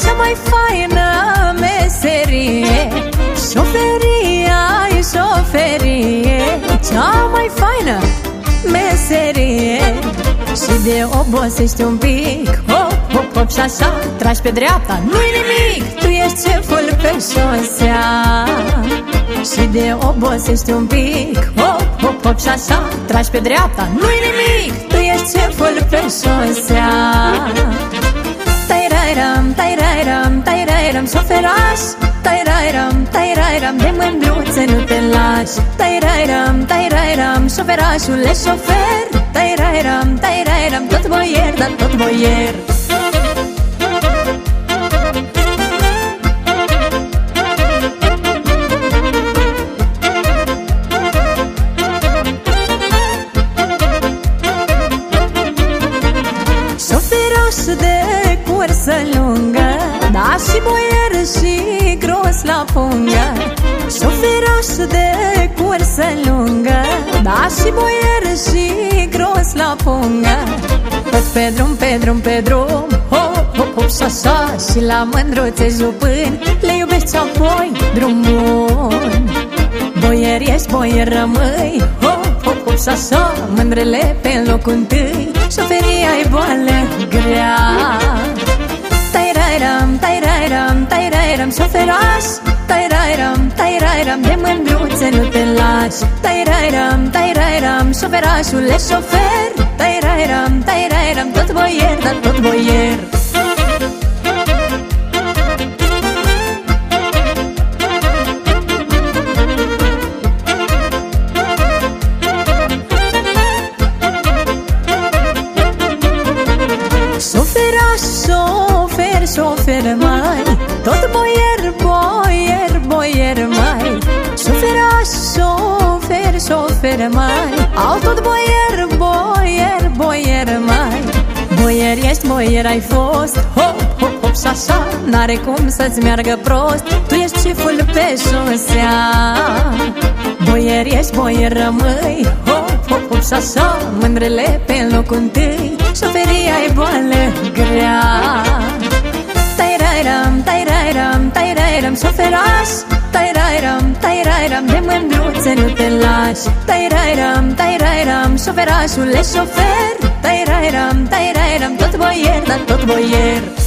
șoferie Da, cea mai faină meserie. Șoferia e șoferie Cea mai faină meserie. Și de obosești un pic Hop, hop, hop și așa Tragi pe dreapta, nu-i nimic Tu ești șeful pe șosea. Și de obosești un pic Hop, hop, hop și așa Tragi pe dreapta, nu-i nimic Tu ești șeful pe șosea tai-rai-ram Șoferaș Tai-rai-ram, tai-rai-ram De mândruță nu te lași. Tai-rai-ram, tai-rai-ram Șoferașule șofer. Tai-rai-ram, tai-rai-ram Tot boier, dar tot boier. Șoferaș de cursă lungă Da și boier și gros la pungă Șoferaș de cursă lungă. Da și boier și gros la pungă Tot pe drum, pe drum, pe drum Hop, hop, hop și așa Și la mândruțe jupâni Le iubești apoi drum bun Boier ești, boier rămâi Hop, hop, hop și așa Mândrele pe locul întâi Șoferia e boală grea tai-rai-ram Șoferaș Tai-rai-ram, tai-rai-ram De mândruțe nu te lași. Tai-rai-ram, tai-rai-ram Șoferașule șofer. Tai-rai-ram, tai-rai-ram Tot boier, dar tot boier. Șoferaș, șofer, șofer mai Tot boier, boier, boier mai. Șoferaș, șofer, șofer mai. Au tot boier, boier, boier mai. Boier ești, boier ai fost. Hop, hop, hop și așa N-are cum să-ți meargă prost. Tu ești șeful pe șosea. Boier ești, boier rămâi. Hop, hop, hop și așa Mândrele pe locul întâi. Șoferia e boală grea tai-rai-ram Șoferaș. Tai-rai-ram, tai-rai-ram De mândruțe nu te lași. Tai-rai-ram, tai-rai-ram Șoferașule șofer. Tai-rai-ram, tai-rai-ram Tot boier, dar tot boier